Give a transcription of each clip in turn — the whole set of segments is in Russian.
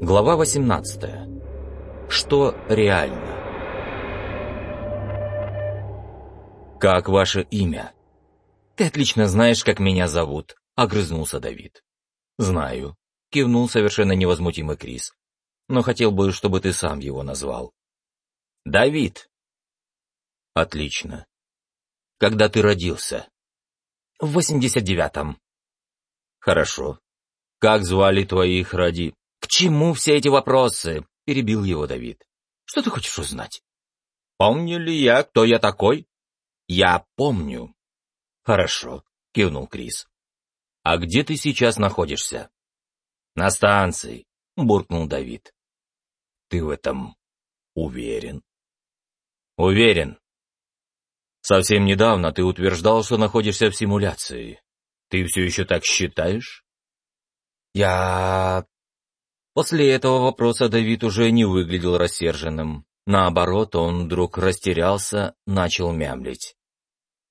Глава 18. Что реально? «Как ваше имя?» «Ты отлично знаешь, как меня зовут», — огрызнулся Давид. «Знаю», — кивнул совершенно невозмутимый Крис. «Но хотел бы, чтобы ты сам его назвал». «Давид». «Отлично. Когда ты родился?» «В восемьдесят девятом». «Хорошо. Как звали твоих роди...» «К чему все эти вопросы?» — перебил его Давид. «Что ты хочешь узнать?» «Помню ли я, кто я такой?» «Я помню». «Хорошо», — кивнул Крис. «А где ты сейчас находишься?» «На станции», — буркнул Давид. «Ты в этом уверен?» «Уверен. Совсем недавно ты утверждал, что находишься в симуляции. Ты все еще так считаешь?» «Я После этого вопроса Давид уже не выглядел рассерженным. Наоборот, он вдруг растерялся, начал мямлить.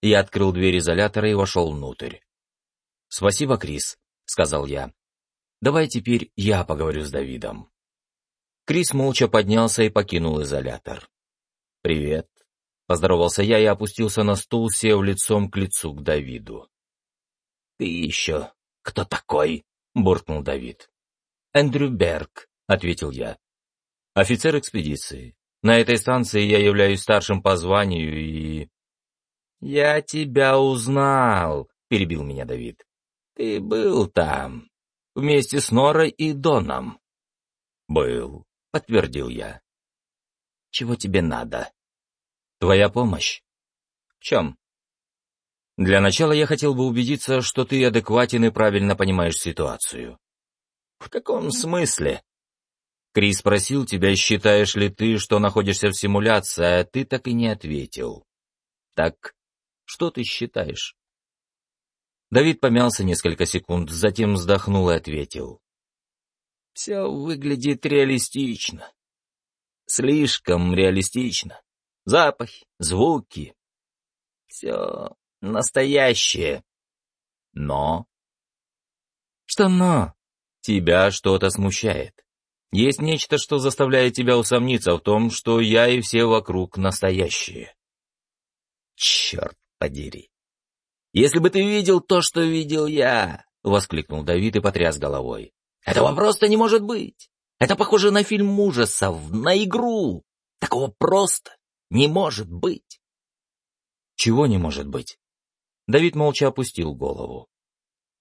Я открыл дверь изолятора и вошел внутрь. «Спасибо, Крис», — сказал я. «Давай теперь я поговорю с Давидом». Крис молча поднялся и покинул изолятор. «Привет», — поздоровался я и опустился на стул, сев лицом к лицу к Давиду. «Ты еще кто такой?» — буркнул Давид. «Эндрю Берг», — ответил я. «Офицер экспедиции. На этой станции я являюсь старшим по званию и...» «Я тебя узнал», — перебил меня Давид. «Ты был там, вместе с Норой и Доном». «Был», — подтвердил я. «Чего тебе надо?» «Твоя помощь». «В чем?» «Для начала я хотел бы убедиться, что ты адекватен и правильно понимаешь ситуацию. «В каком смысле?» Крис спросил тебя, считаешь ли ты, что находишься в симуляции, а ты так и не ответил. Так что ты считаешь? Давид помялся несколько секунд, затем вздохнул и ответил. Все выглядит реалистично. Слишком реалистично. Запахи, звуки. Все настоящее. Но... Что но? Тебя что-то смущает. Есть нечто, что заставляет тебя усомниться в том, что я и все вокруг настоящие. Черт подери. Если бы ты видел то, что видел я, — воскликнул Давид и потряс головой. Этого просто не может быть. Это похоже на фильм ужасов, на игру. Такого просто не может быть. Чего не может быть? Давид молча опустил голову.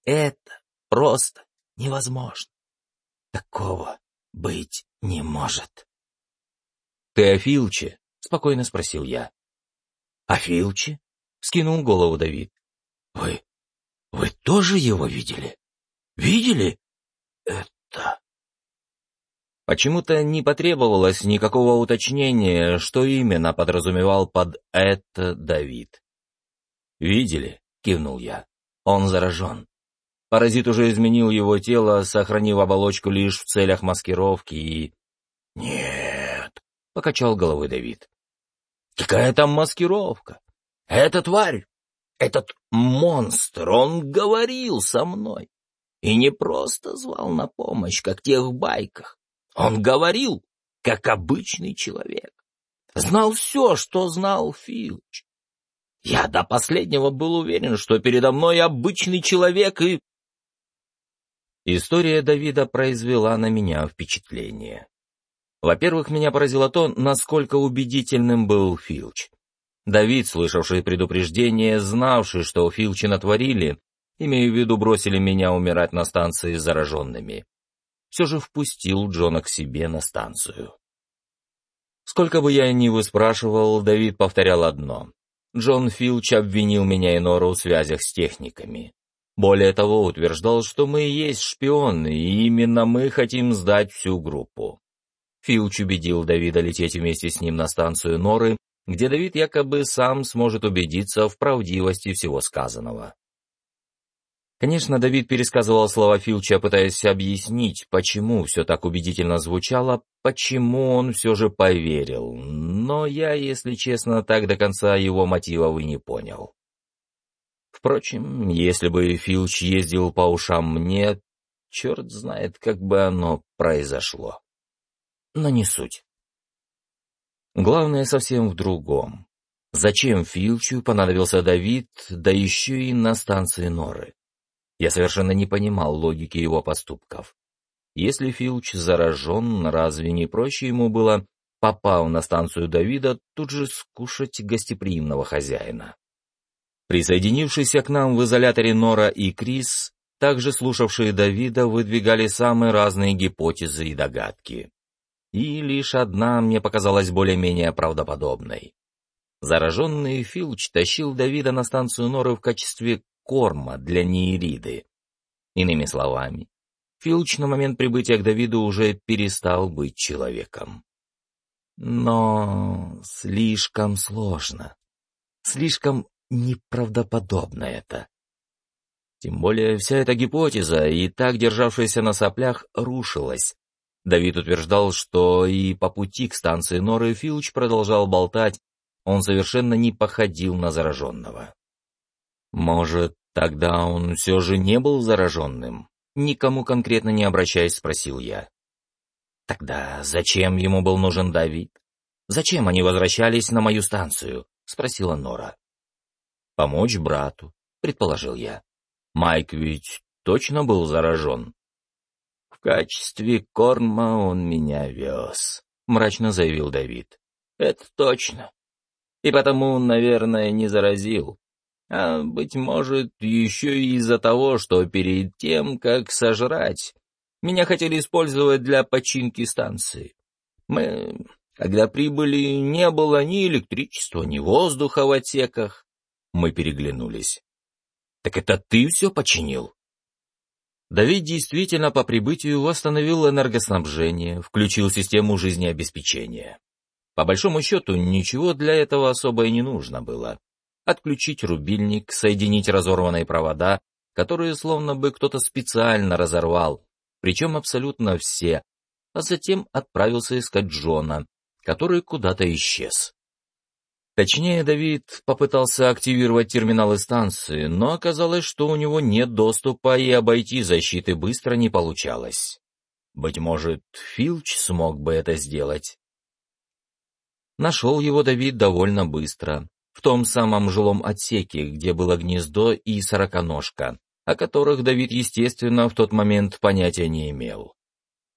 Это просто невозможно. Такого быть не может. — Ты о Филче? — спокойно спросил я. — О Филче? — скинул голову Давид. — Вы... вы тоже его видели? Видели это? Почему-то не потребовалось никакого уточнения, что именно подразумевал под «это» Давид. «Видели?» — кивнул я. «Он заражен. Паразит уже изменил его тело, сохранив оболочку лишь в целях маскировки и... «Нет», — покачал головой Давид. «Какая там маскировка? Эта тварь, этот монстр, он говорил со мной. И не просто звал на помощь, как в тех байках. Он говорил, как обычный человек. Знал все, что знал Филч. Я до последнего был уверен, что передо мной обычный человек, и История Давида произвела на меня впечатление. Во-первых, меня поразило то, насколько убедительным был Филч. Давид, слышавший предупреждение, знавший, что Филчи натворили, имея в виду бросили меня умирать на станции зараженными, все же впустил Джона к себе на станцию. Сколько бы я ни выспрашивал, Давид повторял одно. Джон Филч обвинил меня и Нору в связях с техниками. Более того, утверждал, что мы и есть шпионы, и именно мы хотим сдать всю группу. Филч убедил Давида лететь вместе с ним на станцию Норы, где Давид якобы сам сможет убедиться в правдивости всего сказанного. Конечно, Давид пересказывал слова Филча, пытаясь объяснить, почему все так убедительно звучало, почему он все же поверил, но я, если честно, так до конца его мотивов и не понял. Впрочем, если бы Филч ездил по ушам мне, черт знает, как бы оно произошло. Но не суть. Главное совсем в другом. Зачем Филчу понадобился Давид, да еще и на станции Норы? Я совершенно не понимал логики его поступков. Если Филч заражен, разве не проще ему было, попал на станцию Давида, тут же скушать гостеприимного хозяина? Присоединившиеся к нам в изоляторе Нора и Крис, также слушавшие Давида, выдвигали самые разные гипотезы и догадки. И лишь одна мне показалась более-менее правдоподобной. Зараженный Филч тащил Давида на станцию Норы в качестве корма для Неириды. Иными словами, Филч на момент прибытия к Давиду уже перестал быть человеком. Но слишком сложно, слишком неправдоподобно это. Тем более вся эта гипотеза, и так державшаяся на соплях, рушилась. Давид утверждал, что и по пути к станции Норы Филч продолжал болтать, он совершенно не походил на зараженного. Может, тогда он все же не был зараженным? Никому конкретно не обращаясь, спросил я. Тогда зачем ему был нужен Давид? Зачем они возвращались на мою станцию? Спросила Нора. Помочь брату, предположил я. Майк ведь точно был заражен. В качестве корма он меня вез, мрачно заявил Давид. Это точно. И потому, наверное, не заразил а, быть может, еще и из-за того, что перед тем, как сожрать, меня хотели использовать для починки станции. Мы, когда прибыли, не было ни электричества, ни воздуха в отсеках. Мы переглянулись. «Так это ты все починил?» Давид действительно по прибытию восстановил энергоснабжение, включил систему жизнеобеспечения. По большому счету, ничего для этого особо и не нужно было отключить рубильник, соединить разорванные провода, которые словно бы кто-то специально разорвал, причем абсолютно все, а затем отправился искать Джона, который куда-то исчез. Точнее, Давид попытался активировать терминалы станции, но оказалось, что у него нет доступа и обойти защиты быстро не получалось. Быть может, Филч смог бы это сделать. Нашел его Давид довольно быстро, в том самом жилом отсеке, где было гнездо и сороконожка, о которых Давид, естественно, в тот момент понятия не имел.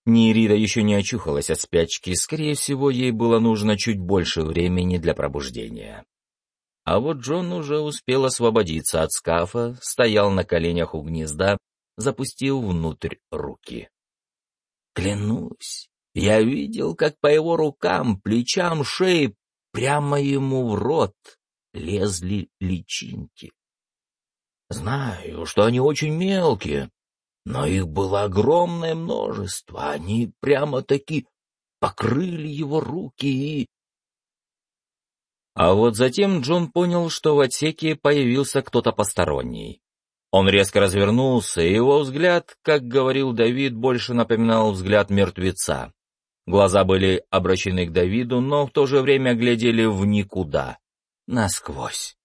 Нирида еще не очухалась от спячки, скорее всего, ей было нужно чуть больше времени для пробуждения. А вот Джон уже успел освободиться от скафа, стоял на коленях у гнезда, запустил внутрь руки. Клянусь, я видел, как по его рукам, плечам, шее прямо ему в рот лезли личинки. Знаю, что они очень мелкие, но их было огромное множество. Они прямо-таки покрыли его руки и... А вот затем Джон понял, что в отсеке появился кто-то посторонний. Он резко развернулся, и его взгляд, как говорил Давид, больше напоминал взгляд мертвеца. Глаза были обращены к Давиду, но в то же время глядели в никуда насквозь.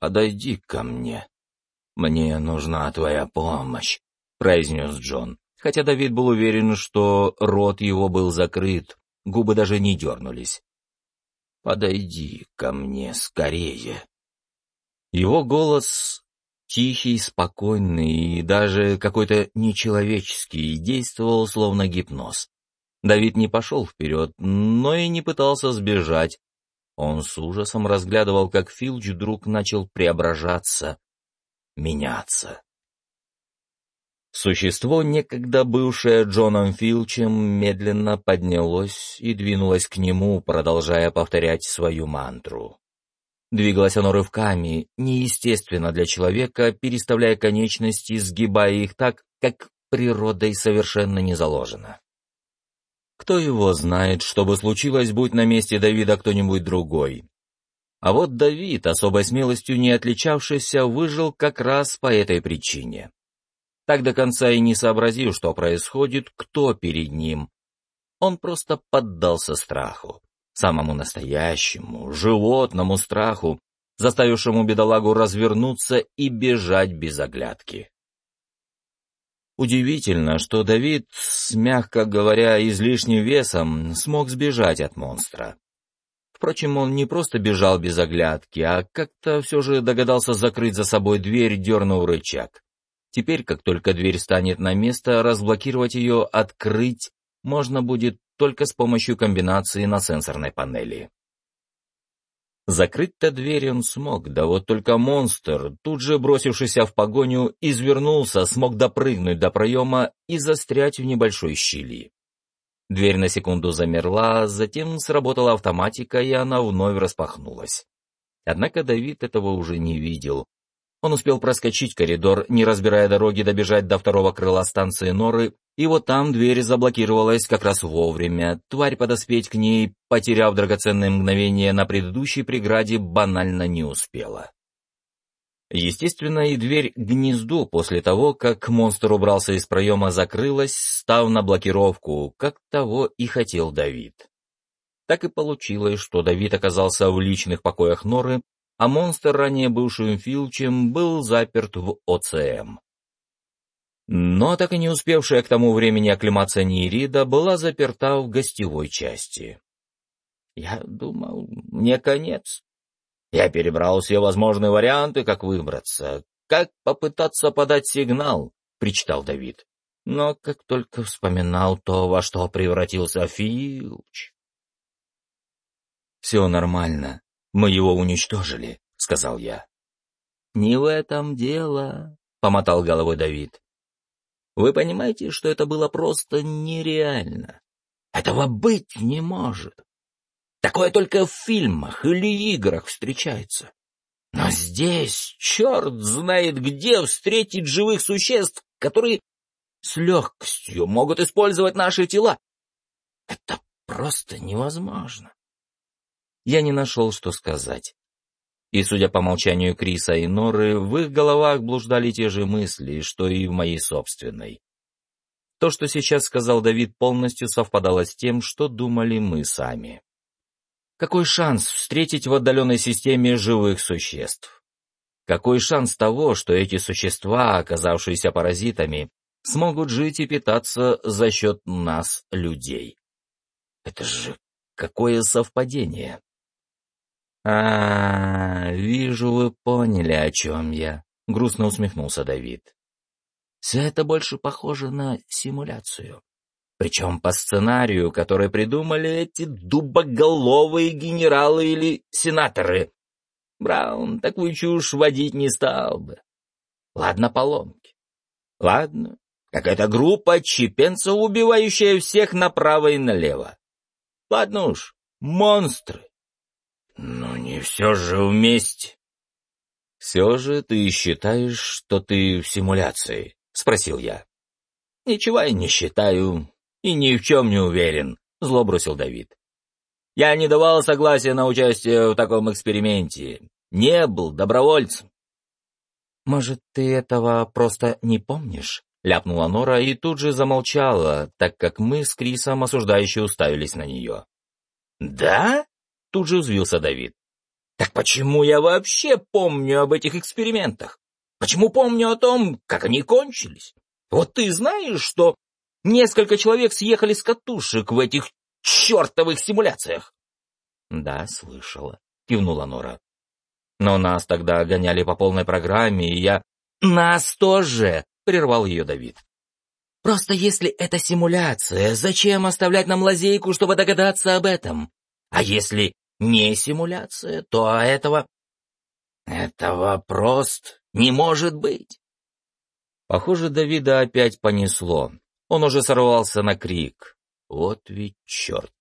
«Подойди ко мне. Мне нужна твоя помощь», — произнес Джон, хотя Давид был уверен, что рот его был закрыт, губы даже не дернулись. «Подойди ко мне скорее». Его голос тихий, спокойный и даже какой-то нечеловеческий, действовал словно гипноз. Давид не пошел вперед, но и не пытался сбежать, он с ужасом разглядывал, как Филч вдруг начал преображаться, меняться. Существо, некогда бывшее Джоном Филчем, медленно поднялось и двинулось к нему, продолжая повторять свою мантру. Двигалось оно рывками, неестественно для человека, переставляя конечности, сгибая их так, как природой совершенно не заложено. Кто его знает, что бы случилось, будь на месте Давида кто-нибудь другой. А вот Давид, особой смелостью не отличавшийся, выжил как раз по этой причине. Так до конца и не сообразил, что происходит, кто перед ним. Он просто поддался страху, самому настоящему, животному страху, заставившему бедолагу развернуться и бежать без оглядки. Удивительно, что Давид с, мягко говоря, излишним весом смог сбежать от монстра. Впрочем, он не просто бежал без оглядки, а как-то все же догадался закрыть за собой дверь, дернув рычаг. Теперь, как только дверь станет на место, разблокировать ее, открыть можно будет только с помощью комбинации на сенсорной панели. Закрыть-то дверь он смог, да вот только монстр, тут же бросившийся в погоню, извернулся, смог допрыгнуть до проема и застрять в небольшой щели. Дверь на секунду замерла, затем сработала автоматика, и она вновь распахнулась. Однако Давид этого уже не видел. Он успел проскочить коридор, не разбирая дороги, добежать до второго крыла станции Норы, и вот там дверь заблокировалась как раз вовремя. Тварь подоспеть к ней, потеряв драгоценное мгновение на предыдущей преграде, банально не успела. Естественно, и дверь гнезду после того, как монстр убрался из проема, закрылась, став на блокировку, как того и хотел Давид. Так и получилось, что Давид оказался в личных покоях Норы, а монстр, ранее бывшим Филчем, был заперт в ОЦМ. Но так и не успевшая к тому времени оклематься Нирида была заперта в гостевой части. Я думал, мне конец. Я перебрал все возможные варианты, как выбраться, как попытаться подать сигнал, — причитал Давид. Но как только вспоминал то, во что превратился Филч... «Все нормально», «Мы его уничтожили», — сказал я. «Не в этом дело», — помотал головой Давид. «Вы понимаете, что это было просто нереально? Этого быть не может. Такое только в фильмах или играх встречается. Но здесь черт знает где встретить живых существ, которые с легкостью могут использовать наши тела. Это просто невозможно я не нашел, что сказать. И, судя по молчанию Криса и Норы, в их головах блуждали те же мысли, что и в моей собственной. То, что сейчас сказал Давид, полностью совпадало с тем, что думали мы сами. Какой шанс встретить в отдаленной системе живых существ? Какой шанс того, что эти существа, оказавшиеся паразитами, смогут жить и питаться за счет нас, людей? Это же какое совпадение! А, вижу, вы поняли, о чем я», — грустно усмехнулся Давид. «Все это больше похоже на симуляцию. Причем по сценарию, который придумали эти дубоголовые генералы или сенаторы. Браун такую чушь водить не стал бы. Ладно, поломки. Ладно, какая-то группа чепенцев, убивающая всех направо и налево. Ладно уж, монстры. Но не все же вместе. Все же ты считаешь, что ты в симуляции? Спросил я. Ничего я не считаю и ни в чем не уверен, зло бросил Давид. Я не давал согласия на участие в таком эксперименте. Не был добровольцем. Может, ты этого просто не помнишь? Ляпнула Нора и тут же замолчала, так как мы с Крисом осуждающе уставились на нее. «Да?» Тут же взвился Давид. Так почему я вообще помню об этих экспериментах? Почему помню о том, как они кончились? Вот ты знаешь, что несколько человек съехали с катушек в этих чертовых симуляциях? Да, слышала, кивнула Нора. Но нас тогда гоняли по полной программе, и я... Нас тоже, прервал ее Давид. Просто если это симуляция, зачем оставлять нам лазейку, чтобы догадаться об этом? А если не симуляция, то этого... Этого просто не может быть. Похоже, Давида опять понесло. Он уже сорвался на крик. Вот ведь черт.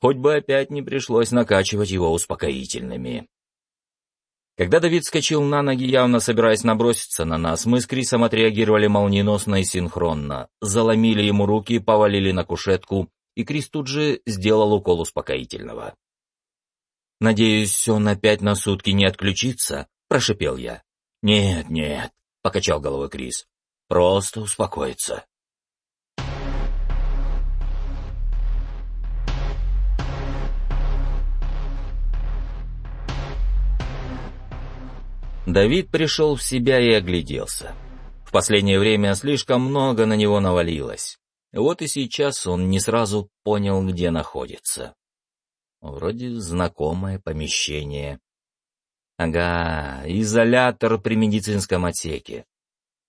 Хоть бы опять не пришлось накачивать его успокоительными. Когда Давид скочил на ноги, явно собираясь наброситься на нас, мы с Крисом отреагировали молниеносно и синхронно, заломили ему руки, повалили на кушетку, и Крис тут же сделал укол успокоительного. «Надеюсь, он опять на сутки не отключится?» — прошипел я. «Нет, нет», — покачал головой Крис. «Просто успокоиться». Давид пришел в себя и огляделся. В последнее время слишком много на него навалилось. Вот и сейчас он не сразу понял, где находится. Вроде знакомое помещение. Ага, изолятор при медицинском отсеке.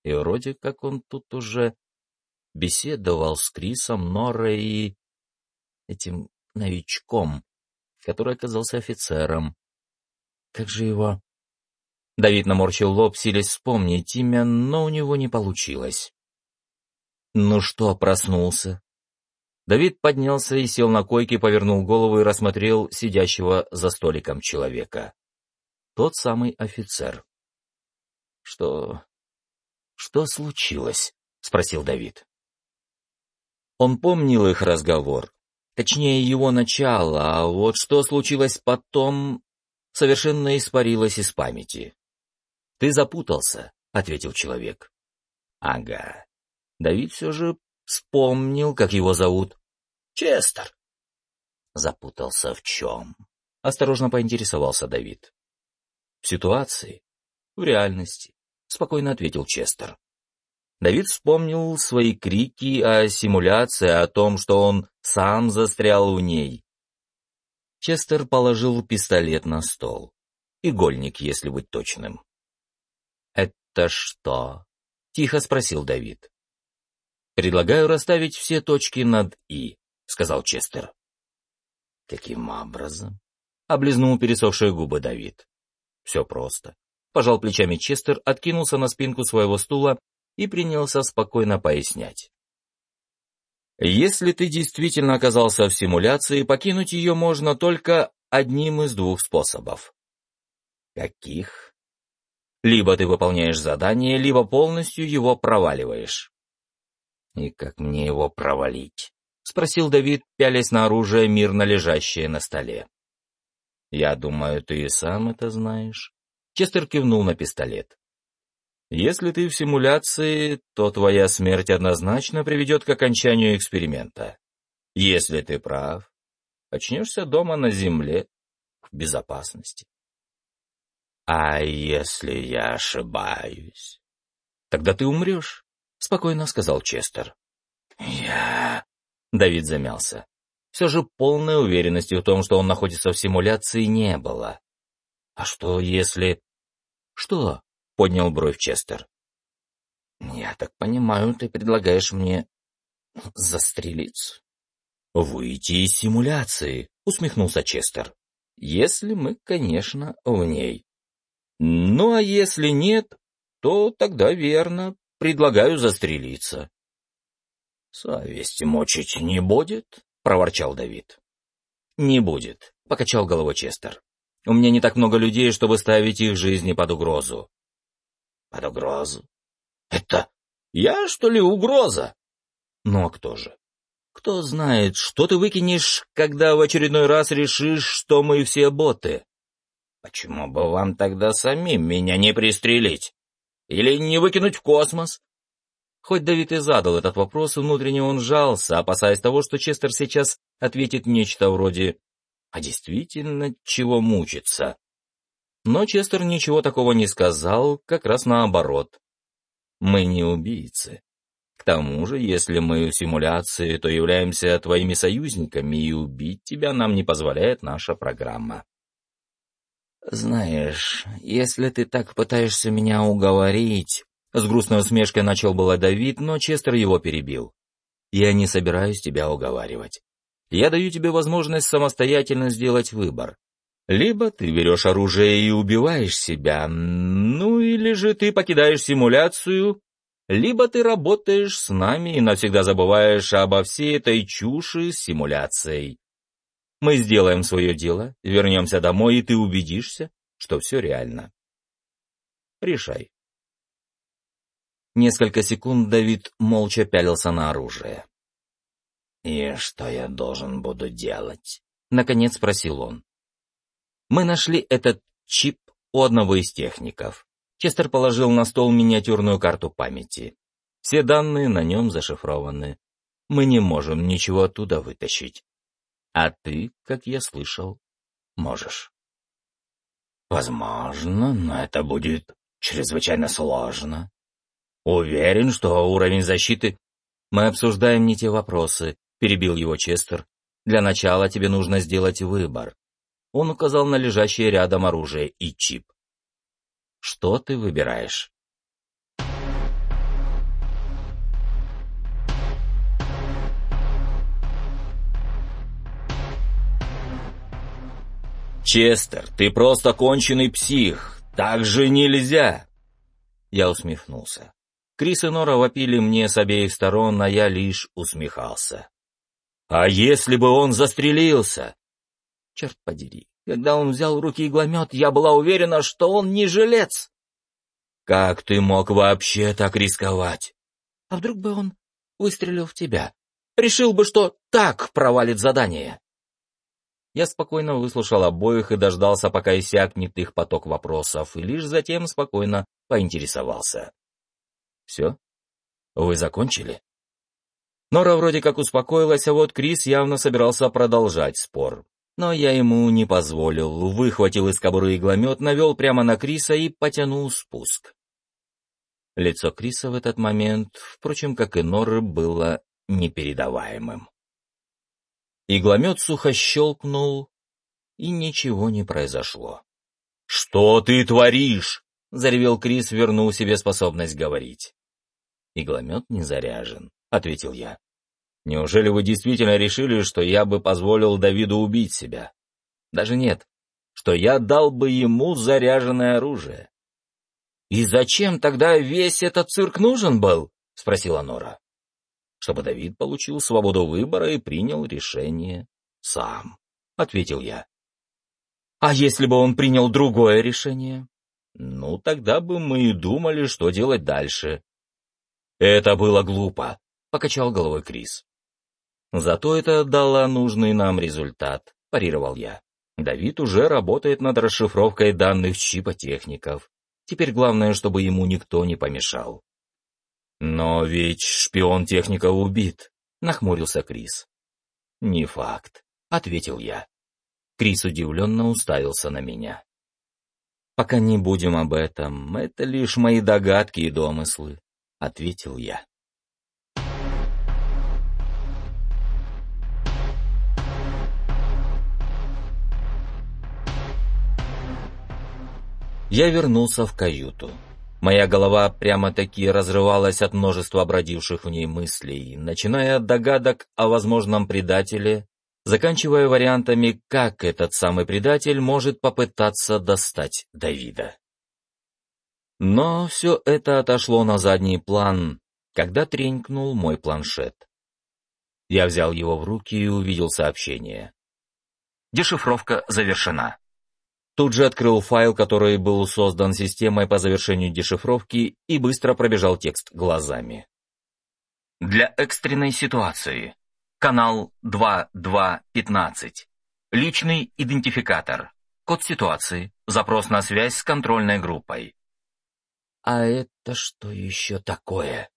И вроде как он тут уже беседовал с Крисом, Норой и этим новичком, который оказался офицером. Как же его... Давид наморщил лоб, силясь вспомнить имя, но у него не получилось. «Ну что, проснулся?» Давид поднялся и сел на койке, повернул голову и рассмотрел сидящего за столиком человека. Тот самый офицер. «Что... что случилось?» — спросил Давид. Он помнил их разговор, точнее его начало, а вот что случилось потом, совершенно испарилось из памяти. «Ты запутался», — ответил человек. «Ага». Давид все же вспомнил, как его зовут. «Честер». Запутался в чем? Осторожно поинтересовался Давид. В ситуации, в реальности, спокойно ответил Честер. Давид вспомнил свои крики о симуляции, о том, что он сам застрял в ней. Честер положил пистолет на стол. Игольник, если быть точным. «Это что?» — тихо спросил Давид. «Предлагаю расставить все точки над «и», — сказал Честер. «Каким образом?» — облизнул пересохшие губы Давид. «Все просто». Пожал плечами Честер, откинулся на спинку своего стула и принялся спокойно пояснять. Если ты действительно оказался в симуляции, покинуть ее можно только одним из двух способов. Каких? Либо ты выполняешь задание, либо полностью его проваливаешь. И как мне его провалить? Спросил Давид, пялясь на оружие, мирно лежащее на столе. Я думаю, ты и сам это знаешь. Честер кивнул на пистолет. Если ты в симуляции, то твоя смерть однозначно приведет к окончанию эксперимента. Если ты прав, очнешься дома на земле, в безопасности. А если я ошибаюсь? Тогда ты умрешь, — спокойно сказал Честер. Я... Давид замялся. Все же полной уверенности в том, что он находится в симуляции, не было. А что если... Что? — поднял бровь Честер. «Я так понимаю, ты предлагаешь мне застрелиться?» «Выйти из симуляции», — усмехнулся Честер. «Если мы, конечно, в ней. Ну, а если нет, то тогда верно, предлагаю застрелиться». «Совесть мочить не будет?» — проворчал Давид. «Не будет», — покачал головой Честер. «У меня не так много людей, чтобы ставить их жизни под угрозу под угрозу. Это я, что ли, угроза? Ну а кто же? Кто знает, что ты выкинешь, когда в очередной раз решишь, что мы все боты? Почему бы вам тогда самим меня не пристрелить? Или не выкинуть в космос? Хоть Давид и задал этот вопрос, внутренне он жался, опасаясь того, что Честер сейчас ответит нечто вроде «А действительно, чего мучиться?» Но Честер ничего такого не сказал, как раз наоборот. Мы не убийцы. К тому же, если мы в симуляции, то являемся твоими союзниками, и убить тебя нам не позволяет наша программа. Знаешь, если ты так пытаешься меня уговорить... С грустной усмешкой начал было Давид, но Честер его перебил. Я не собираюсь тебя уговаривать. Я даю тебе возможность самостоятельно сделать выбор. Либо ты берешь оружие и убиваешь себя, ну или же ты покидаешь симуляцию, либо ты работаешь с нами и навсегда забываешь обо всей этой чуши с симуляцией. Мы сделаем свое дело, вернемся домой, и ты убедишься, что все реально. Решай. Несколько секунд Давид молча пялился на оружие. «И что я должен буду делать?» — наконец спросил он. Мы нашли этот чип у одного из техников. Честер положил на стол миниатюрную карту памяти. Все данные на нем зашифрованы. Мы не можем ничего оттуда вытащить. А ты, как я слышал, можешь. Возможно, но это будет чрезвычайно сложно. Уверен, что уровень защиты... Мы обсуждаем не те вопросы, перебил его Честер. Для начала тебе нужно сделать выбор. Он указал на лежащее рядом оружие и чип. Что ты выбираешь? «Честер, ты просто конченый псих! Так же нельзя!» Я усмехнулся. Крис и Нора вопили мне с обеих сторон, а я лишь усмехался. «А если бы он застрелился?» Черт подери, когда он взял в руки игломет, я была уверена, что он не жилец. «Как ты мог вообще так рисковать?» «А вдруг бы он выстрелил в тебя? Решил бы, что так провалит задание?» Я спокойно выслушал обоих и дождался, пока иссякнет их поток вопросов, и лишь затем спокойно поинтересовался. «Все? Вы закончили?» Нора вроде как успокоилась, а вот Крис явно собирался продолжать спор. Но я ему не позволил, выхватил из кобуры игломет, навел прямо на Криса и потянул спуск. Лицо Криса в этот момент, впрочем, как и Норы, было непередаваемым. Игломет сухо щелкнул, и ничего не произошло. «Что ты творишь?» — заревел Крис, вернул себе способность говорить. «Игломет не заряжен», — ответил я. «Неужели вы действительно решили, что я бы позволил Давиду убить себя? Даже нет, что я дал бы ему заряженное оружие». «И зачем тогда весь этот цирк нужен был?» — спросила Нора чтобы Давид получил свободу выбора и принял решение сам, — ответил я. А если бы он принял другое решение? Ну, тогда бы мы и думали, что делать дальше. Это было глупо, — покачал головой Крис. Зато это дало нужный нам результат, — парировал я. Давид уже работает над расшифровкой данных чипа техников. Теперь главное, чтобы ему никто не помешал. «Но ведь шпион техника убит», — нахмурился Крис. «Не факт», — ответил я. Крис удивленно уставился на меня. «Пока не будем об этом, это лишь мои догадки и домыслы», — ответил я. Я вернулся в каюту. Моя голова прямо-таки разрывалась от множества бродивших в ней мыслей, начиная от догадок о возможном предателе, заканчивая вариантами, как этот самый предатель может попытаться достать Давида. Но все это отошло на задний план, когда тренькнул мой планшет. Я взял его в руки и увидел сообщение. Дешифровка завершена. Тут же открыл файл, который был создан системой по завершению дешифровки, и быстро пробежал текст глазами. Для экстренной ситуации. Канал 2215. Личный идентификатор. Код ситуации. Запрос на связь с контрольной группой. А это что еще такое?